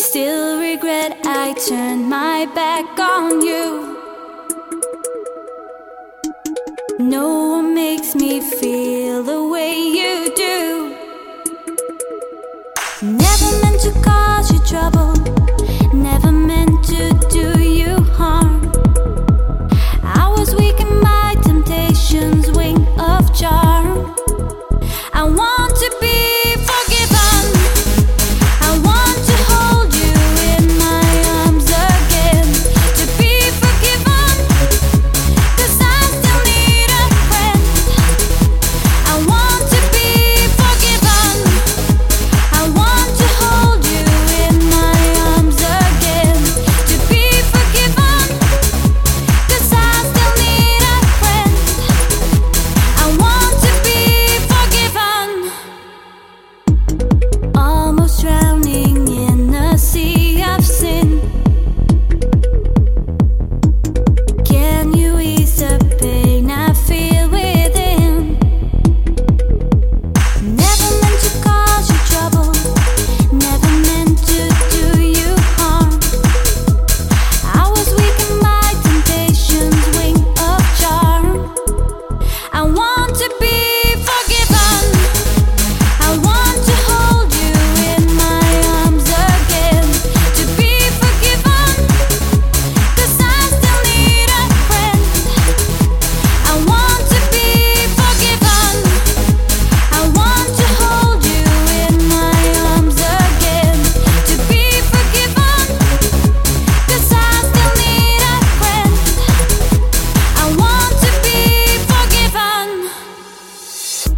still regret I turned my back on you. No one makes me feel the way you do. Never meant to cause you trouble.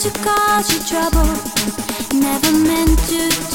to cause you trouble, never meant to.